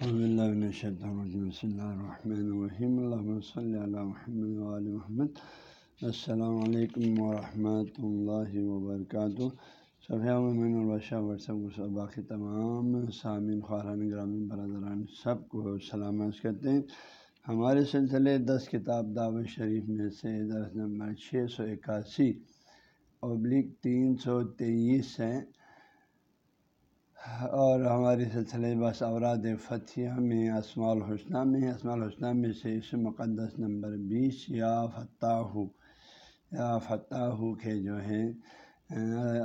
محمد السلام علیکم ورحمۃ اللہ وبرکاتہ صفیہ ورثہ باقی تمام سامعین خاران گرامی برادران سب کو سلامت کرتے ہیں ہمارے سلسلے دس کتاب دعوت شریف میں سے درس نمبر چھ سو اکاسی ابلک تین سو تیئیس ہے اور ہمارے سلسلے بس اوراد فتح میں اسماع الحسنہ میں اسماع الحسنہ میں سے اس مقدس نمبر بیس یا فتح یا فتح کے جو ہے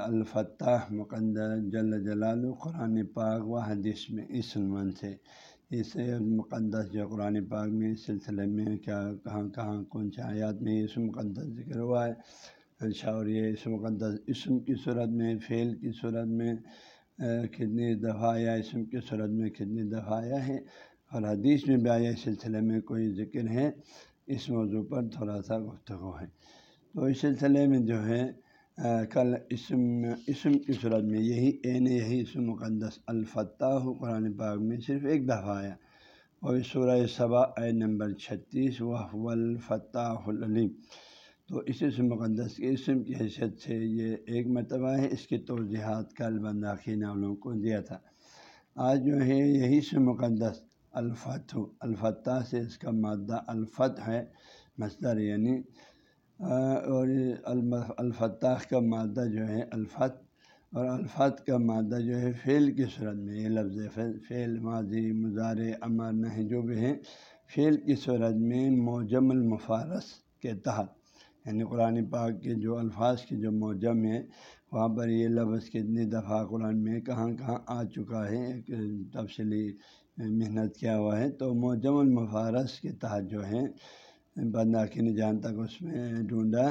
الفتح مقدس جل جلال قرآن پاک و حدیث میں اس عنوان سے۔ اس مقدس جو قرآن پاک میں اس سلسلے میں کیا، کہاں کہاں، کون سے آیات میں اس مقدس ذکر ہوا ہے اچھا اور یہ اس مقدس اسم کی صورت میں، فعل کی صورت میں کتنی دفعہ آیا اسم کی صورت میں کتنی دفعہ آیا ہے؟ اور حدیث میں بھی آیا اس سلسلے میں کوئی ذکر ہے؟ اس موضوع پر تھوڑا سا گفتگو ہے۔ تو اس سلسلے میں جو ہے کل اسم اسم کی صورت میں یہی عین یہی اسم مقدس الفتح قرآن پاک میں صرف ایک دفعہ آیا۔ اور سورہ صبا اے نمبر چھتیس وہ الفتح العلیم۔ تو اسی سے مقدس کے اسم کی حیثیت سے یہ ایک مرتبہ ہے، اس کی توضیحات کل بنداخی نالوں کو دیا تھا۔ آج جو ہے، یہی سے مقدس الفت الفتح سے اس کا مادہ الفت ہے، مصدر یعنی اور الفتح کا مادہ جو ہے الفت اور الفت کا مادہ جو ہے، فعل کی صورت میں، یہ لفظ فعل ماضی مظاہر امر نہ جو بھی ہیں، فعل کی صورت میں موجم المفارس کے تحت۔ یعنی قرآن پاک کے جو الفاظ کے جو موجم ہے وہاں پر یہ لفظ کتنی دفعہ قرآن میں کہاں کہاں آ چکا ہے تفصیلی محنت کیا ہوا ہے۔ تو موجم المفارس کے تحت جو ہے بندہ نے جہاں تک اس میں ڈھونڈا،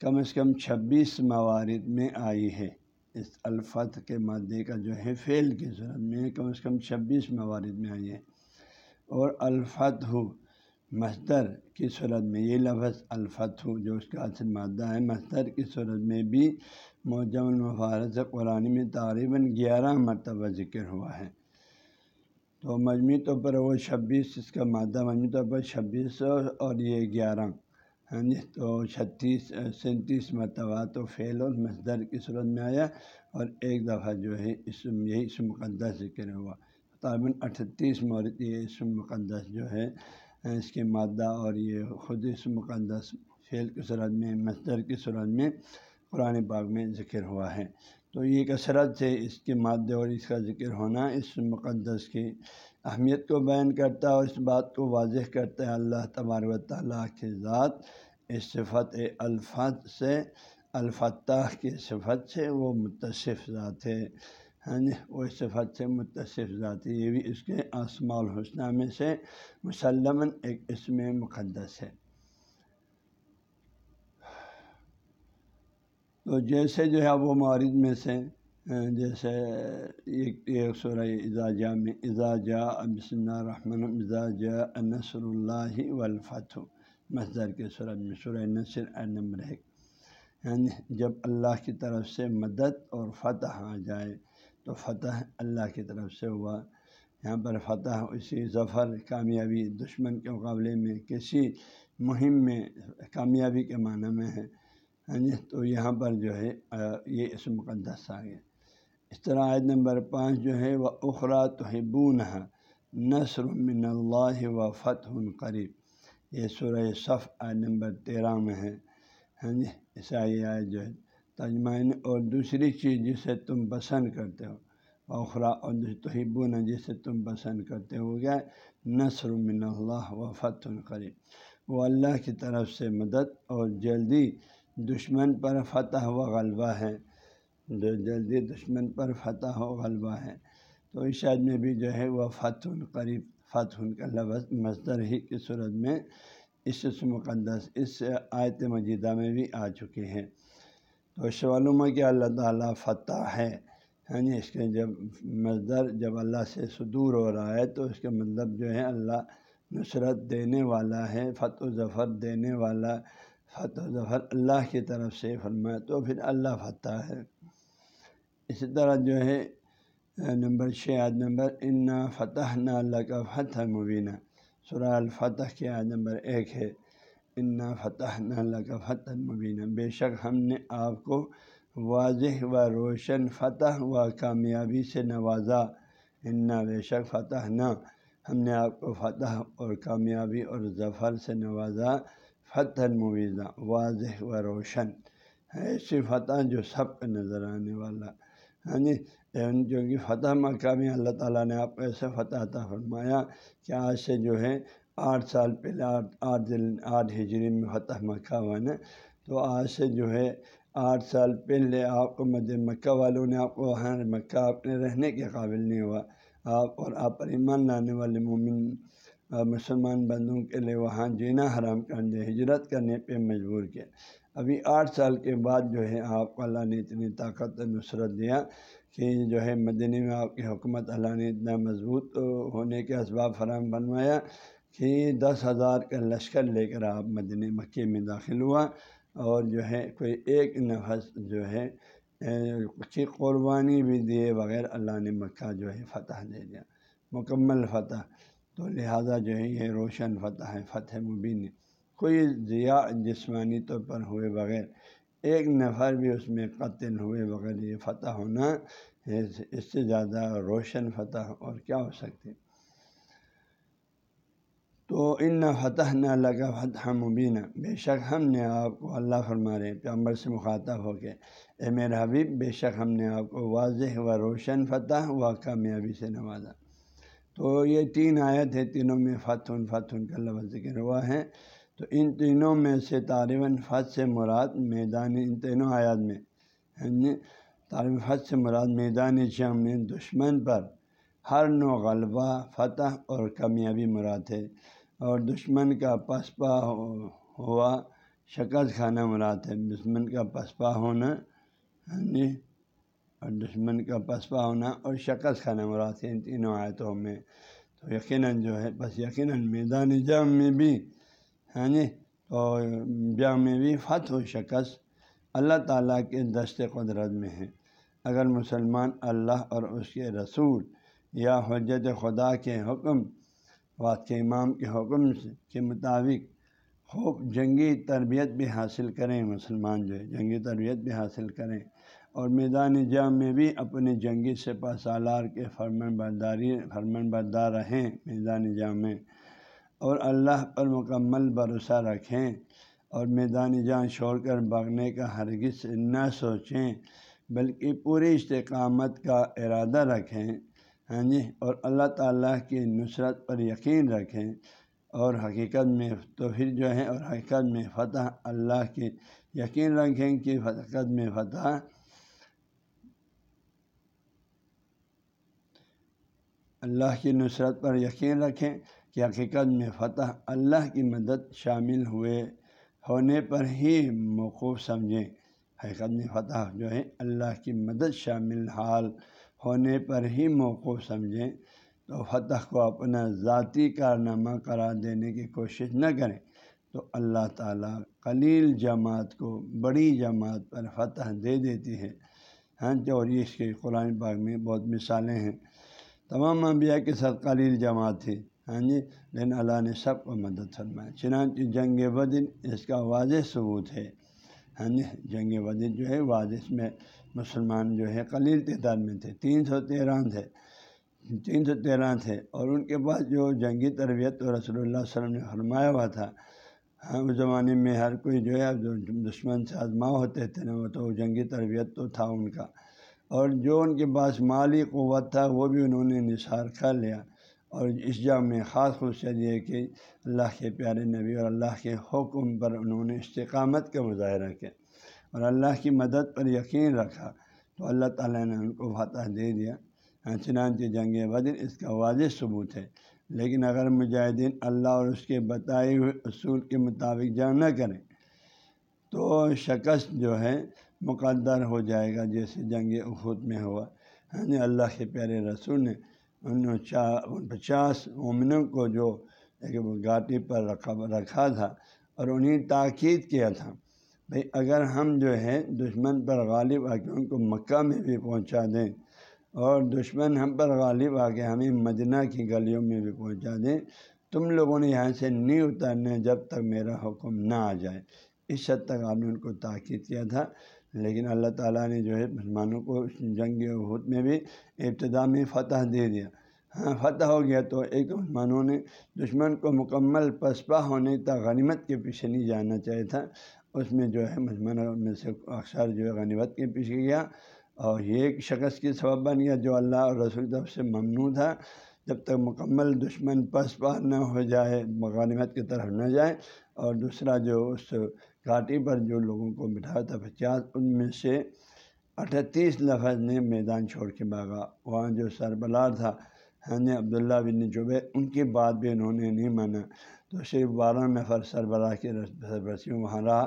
کم از کم چھبیس موارد میں آئی ہے۔ اس الفت کے مادے کا جو ہے، فعل کی صورت میں کم از کم چھبیس موارد میں آئی ہے۔ اور الفت ہو مستر کی صورت میں یہ لفظ الفت ہو جو اس کا اصل مادہ ہے مستر کی صورت میں بھی موجم المفارت قرآن میں تقریباً گیارہ مرتبہ ذکر ہوا ہے۔ تو مجموعی طور پر وہ چھبیس، اس کا مادہ مجموعی طور پر چھبیس اور یہ گیارہ ہاں جی تو چھتیس، سینتیس مرتبہ تو فعل اور مصدر کی صورت میں آیا اور ایک دفعہ جو ہے اس یہی اس مقدس ذکر ہوا۔ تقریباً اٹھتیس مورد یہ اس مقدس جو ہے اس کے مادہ اور یہ خود اس مقدس فعل کی صورت میں، مصدر کی صورت میں قرآن پاک میں ذکر ہوا ہے۔ تو یہ کثرت سے اس کے مادے اور اس کا ذکر ہونا۔ اس مقدس کی اہمیت کو بیان کرتا ہے اور اس بات کو واضح کرتا ہے اللہ تبار و تعالیٰ کی ذات۔ اس صفت الفاظ سے، الفتح کی صفت سے وہ متصف ذات ہے۔ ہاں جی وہ صفت سے متصف ذاتی یہ بھی اس کے آسما الحسنہ میں سے مسلم ایک اس میں مقدس ہے۔ تو جیسے جو ہے وہ معارض میں سے، جیسے ایک ایک سورہ اعزاجہ میں اعزاجہ بسم اللہ الرحمن اعزاجہ نصر اللہ والفتح، مصدر کے صورت میں، سورہ نصر نمبر ایک۔ یعنی جب اللہ کی طرف سے مدد اور فتح آ جائے تو فتح اللہ کی طرف سے ہوا۔ یہاں پر فتح اسی ظفر کامیابی دشمن کے مقابلے میں کسی مہم میں کامیابی کے معنی میں ہے۔ ہاں جی تو یہاں پر جو ہے یہ اس مقدس آ گیا۔ اس طرح عید نمبر پانچ جو ہے وہ اخرا تو نثر من اللہ و فتح قریب یہ سورہ صف عید نمبر تیرہ میں ہے۔ ہاں جی عیسائی آئے جو ہے تجمائن اور دوسری چیز جسے تم پسند کرتے ہو، اخرا اور توحبون جسے تم پسند کرتے ہو گیا نثر من اللہ و فتح قریب۔ وہ اللہ کی طرف سے مدد اور جلدی دشمن پر فتح و غلبہ ہے۔ جو جلدی دشمن پر فتح و غلبہ ہے۔ تو اس شاید میں بھی جو ہے وہ فتح قریب، فتح کا لفظ مصدر ہی کی صورت میں اس مقدس، اس آیت مجیدہ میں بھی آ چکے ہیں۔ تو شعلوم کہ اللہ تعالیٰ فتح ہے۔ ہاں جی اس کے جب مزدر جب اللہ سے صدور ہو رہا ہے تو اس کے مطلب جو ہے اللہ نصرت دینے والا ہے، فتح و ظفر دینے والا، فتح و ظفر اللہ کی طرف سے فرمائے تو پھر اللہ فتح ہے۔ اسی طرح جو ہے، نمبر چھ عید نمبر ان فتح نہ اللہ کا فتح مبینہ سورہ الفتح کی عید نمبر ایک ہے۔ ان فتح نہ کا فتح مبینہ بے شک ہم نے آپ کو واضح و روشن فتح و کامیابی سے نوازا۔ ان بے شک فتح نہ ہم نے آپ کو فتح اور کامیابی اور ظفر سے نوازا۔ فتح مبینہ واضح و روشن۔ ایسی فتح جو سب کو نظر آنے والا۔ ہاں جی جو کہ فتح مقامی اللہ تعالیٰ نے آپ کو ایسے فتح عطا فرمایا کہ آج سے جو ہے آٹھ سال پہلے، آٹھ آٹھ آٹھ ہجری میں فتح مکہ ہوا نا تو آج سے جو ہے، آٹھ سال پہلے آپ کو مد مکہ والوں نے، آپ کو وہاں مکہ اپنے رہنے کے قابل نہیں ہوا۔ آپ اور آپ پر ایمان لانے والے مومن مسلمان بندوں کے لیے وہاں جینا حرام کر دے ہجرت کرنے پہ مجبور کیا۔ ابھی آٹھ سال کے بعد جو ہے، آپ کو اللہ نے اتنی طاقت نصرت دیا کہ جو ہے مدنی میں آپ کی حکومت اللہ نے اتنا مضبوط ہونے کے اسباب فراہم بنوایا کہ دس ہزار کا لشکر لے کر آپ مدنی مکے میں داخل ہوا اور جو ہے کوئی ایک نفس جو ہے کی قربانی بھی دیے بغیر اللہ نے مکہ جو ہے فتح دے دیا، مکمل فتح۔ تو لہٰذا جو ہے یہ روشن فتح ہے، فتح مبین۔ کوئی ضیاء جسمانی طور پر ہوئے بغیر، ایک نفر بھی اس میں قتل ہوئے بغیر یہ فتح ہونا اس سے زیادہ روشن فتح اور کیا ہو سکتی؟ تو ان نہ فتح نہ لگا فتح مبینہ بے شک ہم نے آپ کو اللہ فرما رہے پیامبر سے مخاطب ہو کے۔ اے میرے حبیب، بے شک ہم نے آپ کو واضح و روشن فتح و کامیابی سے نوازا۔ تو یہ تین آیت ہے تینوں میں فتح فتح کا لفظ ذکر ہوا ہے۔ تو ان تینوں میں سے طالباً فت سے مراد میدان ان تینوں آیات میں یعنی طالب فت سے مراد میدان جنگ میں دشمن پر ہر نو غلبہ، فتح اور کامیابی مراد ہے اور دشمن کا پسپا ہوا شکست کھانا مراد ہے۔ دشمن کا پسپا ہونا جی اور دشمن کا پسپا ہونا اور شکست کھانا مراد ہے۔ ان تینوں آیتوں میں تو یقیناً جو ہے، بس یقیناً میدان جنگ میں بھی ہاں جی تو جنگ میں بھی فتح و شکست اللہ تعالیٰ کے دست قدرت میں ہے۔ اگر مسلمان اللہ اور اس کے رسول یا حجت خدا کے حکم وات کے امام کے حکم کے مطابق خوب جنگی تربیت بھی حاصل کریں مسلمان جو ہے، جنگی تربیت بھی حاصل کریں۔ اور میدان جنگ میں بھی اپنے جنگی سے سالار کے فرمن برداری فرمن بردار رہیں میدان جنگ میں۔ اور اللہ پر مکمل بھروسہ رکھیں اور میدان جان چھوڑ کر بھاگنے کا ہرگز نہ سوچیں، بلکہ پوری استقامت کا ارادہ رکھیں۔ ہاں جی اور اللہ تعالیٰ کی نصرت پر یقین رکھیں۔ اور حقیقت میں تو پھر جو ہے، اور حقیقت میں فتح اللہ کی یقین رکھیں کہ حقیقت میں فتح اللہ کی نصرت پر یقین رکھیں کہ حقیقت میں فتح اللہ کی مدد شامل ہوئے ہونے پر ہی موقوف سمجھیں۔ حقیقت میں فتح جو ہے، اللہ کی مدد شامل حال ہونے پر ہی موقوف سمجھیں تو فتح کو اپنا ذاتی کارنامہ قرار دینے کی کوشش نہ کریں۔ تو اللہ تعالیٰ قلیل جماعت کو بڑی جماعت پر فتح دے دیتی ہے۔ ہاں جو اور اس کے قرآن پاک میں بہت مثالیں ہیں۔ تمام انبیاء کے ساتھ قلیل جماعت تھی۔ ہاں جی لیکن اللہ نے سب کو مدد فرمایا چنانچہ جنگ بدن اس کا واضح ثبوت ہے۔ ہاں جی جنگ بدن جو ہے واضح میں مسلمان جو ہے قلیل تعداد میں تھے، تین سو تیرہ تھے، تین سو تیرہ تھے۔ اور ان کے پاس جو جنگی تربیت تو رسول اللہ علیہ وسلم نے فرمایا ہوا تھا ہاں اس زمانے میں ہر کوئی جو ہے، جو دشمن سے آزما ہوتے تھے نا، وہ تو جنگی تربیت تو تھا ان کا۔ اور جو ان کے پاس مالی قوت تھا، وہ بھی انہوں نے نثار کر لیا۔ اور اس جام میں خاص خصوصیت یہ کہ اللہ کے پیارے نبی اور اللہ کے حکم پر انہوں نے استقامت کا مظاہرہ کیا۔ اور اللہ کی مدد پر یقین رکھا تو اللہ تعالیٰ نے ان کو فتح دے دیا۔ ہاں، چنانچہ جنگ بدر اس کا واضح ثبوت ہے۔ لیکن اگر مجاہدین اللہ اور اس کے بتائے ہوئے اصول کے مطابق جنگ نہ کریں تو شکست جو ہے مقدر ہو جائے گا جیسے جنگ اخوت میں ہوا۔ ہاں اللہ کے پیارے رسول نے ان پچاس مومنوں کو جو ایک گاٹی پر رکھا رکھا تھا اور انہیں تاکید کیا تھا۔ بھائی اگر ہم جو ہے دشمن پر غالب آ کے ان کو مکہ میں بھی پہنچا دیں اور دشمن ہم پر غالب آ کے ہمیں مدینہ کی گلیوں میں بھی پہنچا دیں، تم لوگوں نے یہاں سے نہیں اترنے جب تک میرا حکم نہ آ جائے۔ اس حد تک آپ نے ان کو تاکید کیا تھا، لیکن اللہ تعالیٰ نے جو ہے مسلمانوں کو جنگ عہد میں بھی ابتدا میں فتح دے دیا۔ ہاں فتح ہو گیا تو ایک تو مسلمانوں نے دشمن کو مکمل پسپا ہونے تک غنیمت کے پیچھے نہیں جانا چاہیے تھا۔ اس میں جو ہے مسلمانوں میں سے اکثر جو ہے غنیمت کے پیچھے گیا اور یہ ایک شخص کی سبب بن گیا جو اللہ اور رسول طرف سے ممنوع تھا جب تک مکمل دشمن پسپا نہ ہو جائے، غنیمت کی طرف نہ جائے اور دوسرا جو اس گھاٹی پر جو لوگوں کو بٹھایا تھا پچاس، ان میں سے اٹھتیس لفظ نے میدان چھوڑ کے بھاگا۔ وہاں جو سربلار تھا ہاں جی، عبداللہ بن جبے ان کی بات بھی انہوں نے نہیں مانا۔ تو صرف بارہ نفر سربراہ کے سربرسی وہاں رہا۔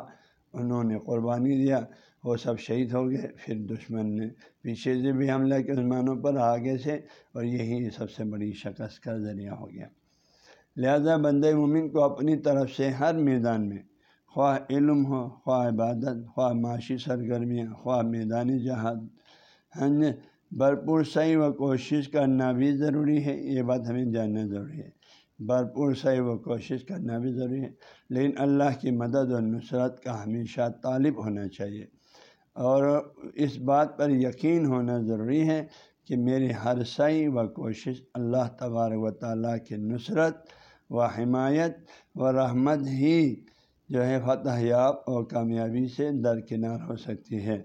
انہوں نے قربانی دیا، وہ سب شہید ہو گئے۔ پھر دشمن نے پیچھے سے بھی حملہ کے عثمانوں پر آگے سے، اور یہی سب سے بڑی شکست کا ذریعہ ہو گیا۔ لہذا بند مومن کو اپنی طرف سے ہر میدان میں، خواہ علم ہو، خواہ عبادت، خواہ معاشی سرگرمیاں، خواہ میدانی جہاد بھرپور صحیح و کوشش کرنا بھی ضروری ہے۔ یہ بات ہمیں جاننا ضروری ہے۔ بھرپور صحیح و کوشش کرنا بھی ضروری ہے۔ لیکن اللہ کی مدد و نصرت کا ہمیشہ طالب ہونا چاہیے۔ اور اس بات پر یقین ہونا ضروری ہے کہ میری ہر صحیح و کوشش اللہ تبارک و تعالیٰ کی نصرت و حمایت و رحمت ہی جو ہے فتح یاب اور کامیابی سے درکنار ہو سکتی ہے۔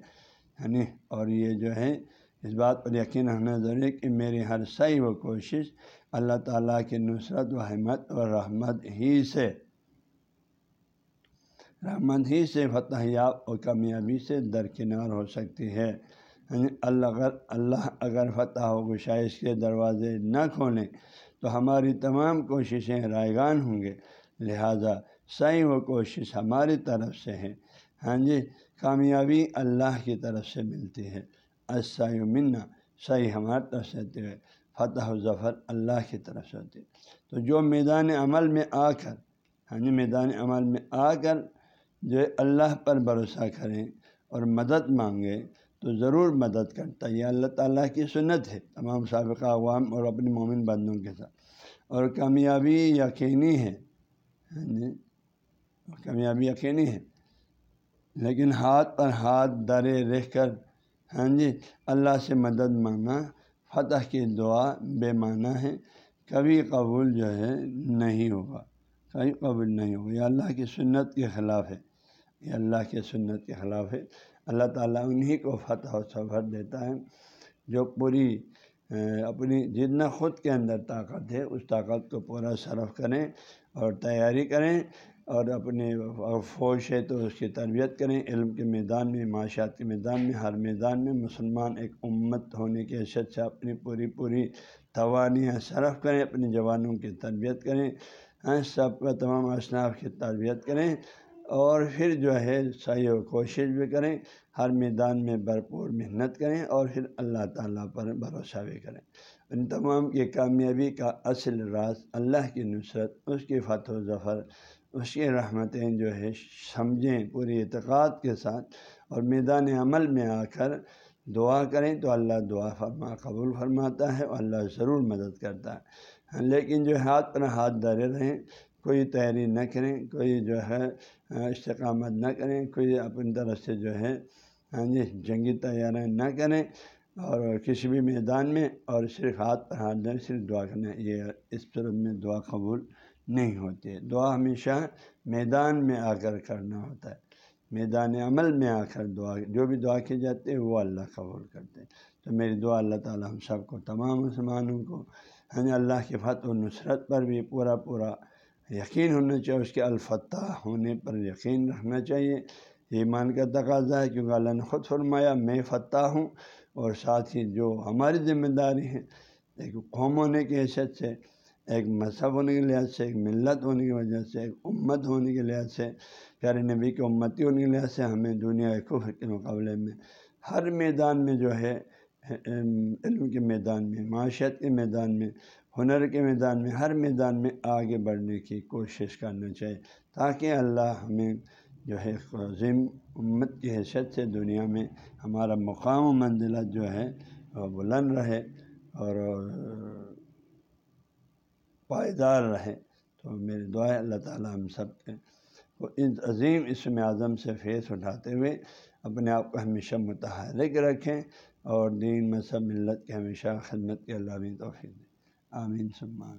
یعنی اور یہ جو ہے اس بات پر یقین ہونا ضروری ہے کہ میری ہر صحیح و کوشش اللہ تعالیٰ کی نصرت و حمت و رحمت ہی سے رحمت ہی سے فتح یاب اور کامیابی سے درکنار ہو سکتی ہے۔ یعنی اللہ اگر اللہ اگر فتح و گشائش کے دروازے نہ کھولیں تو ہماری تمام کوششیں رائے ہوں گے۔ لہذا صحیح و کوشش ہماری طرف سے ہے۔ ہاں جی کامیابی اللہ کی طرف سے ملتی ہے۔ اصائی و منا صحیح ہماری طرف سے فتح و ظفر اللہ کی طرف سے ہوتی ہے۔ تو جو میدان عمل میں آ کر ہاں جی میدان عمل میں آ کر جو اللہ پر بھروسہ کریں اور مدد مانگے، تو ضرور مدد کرتا ہے۔ یہ اللہ تعالیٰ کی سنت ہے، تمام سابقہ عوام اور اپنے مومن بندوں کے ساتھ۔ اور کامیابی یقینی ہے ہاں جی کامیابی یقینی ہے۔ لیکن ہاتھ پر ہاتھ درے رہ کر ہاں جی اللہ سے مدد مانگنا فتح کی دعا بے معنی ہے، کبھی قبول جو ہے نہیں ہوگا۔ کبھی قبول نہیں ہوگا۔ یہ اللہ کی سنت کے خلاف ہے۔ یہ اللہ کے سنت کے خلاف ہے۔ اللہ تعالیٰ انہی کو فتح و سفر دیتا ہے جو پوری اپنی جتنا خود کے اندر طاقت ہے، اس طاقت کو پورا صرف کریں اور تیاری کریں۔ اور اپنے فوج ہے تو اس کی تربیت کریں۔ علم کے میدان میں معاشیات کے میدان میں، ہر میدان میں مسلمان ایک امت ہونے کی حیثیت سے اپنی پوری پوری توانیاں صرف کریں اپنے جوانوں کی تربیت کریں ہاں، سب کا تمام اصناف کی تربیت کریں اور پھر جو ہے صحیح و کوشش بھی کریں، ہر میدان میں بھرپور محنت کریں اور پھر اللہ تعالیٰ پر بھروسہ بھی کریں۔ ان تمام کی کامیابی کا اصل راز اللہ کی نصرت، اس کی فتح و ظفر اس کی رحمتیں جو ہے سمجھیں پوری اعتقاد کے ساتھ اور میدان عمل میں آ کر دعا کریں تو اللہ دعا فرما، قبول فرماتا ہے اور اللہ ضرور مدد کرتا ہے۔ لیکن جو ہاتھ پر ہاتھ دھرے رہیں، کوئی تیاری نہ کریں، کوئی جو ہے، استقامت نہ کریں، کوئی اپنی طرف سے جو ہے ہاں جی جنگی تیاریاں نہ کریں اور کسی بھی میدان میں اور صرف ہاتھ پر ہاتھ دیں صرف دعا کریں یہ اس طرح میں دعا قبول نہیں ہوتی دعا ہمیشہ میدان میں آ کر کرنا ہوتا ہے۔ میدان عمل میں آ کر دعا، جو بھی دعا کی جاتی ہے، وہ اللہ قبول کرتے ہیں۔ تو میری دعا اللہ تعالیٰ ہم سب کو، تمام مسلمانوں کو ہمیں اللہ کی فتح و نصرت پر بھی پورا پورا یقین ہونا چاہیے۔ اس کے الفتح ہونے پر یقین رکھنا چاہیے۔ ایمان کا تقاضا ہے، کیونکہ اللہ نے خود فرمایا، میں فتح ہوں اور ساتھ ہی جو ہماری ذمہ داری ہے، ایک قوم ہونے کی حیثیت سے ایک مذہب ہونے کے لحاظ سے، ایک ملت ہونے کی وجہ سے، ایک امت ہونے کے لحاظ سے، پیارے نبی کی امتی ہونے کے لحاظ سے ہمیں دنیا کفر کے مقابلے میں ہر میدان میں جو ہے علم کے میدان میں معاشیت کے میدان میں، ہنر کے میدان میں، ہر میدان میں آگے بڑھنے کی کوشش کرنا چاہیے تاکہ اللہ ہمیں جو ہے، عظیم امت کی حیثیت سے دنیا میں ہمارا مقام و منزلت جو ہے بلند رہے اور پائیدار رہے تو میری دعا ہے اللہ تعالیٰ ہم سب کے کو ان عظیم اسم اعظم سے فیس اٹھاتے ہوئے اپنے آپ کو ہمیشہ متحرک رکھیں اور دین مذہب ملت کے ہمیشہ خدمت کے اللہ توفیق آمین۔ سلمان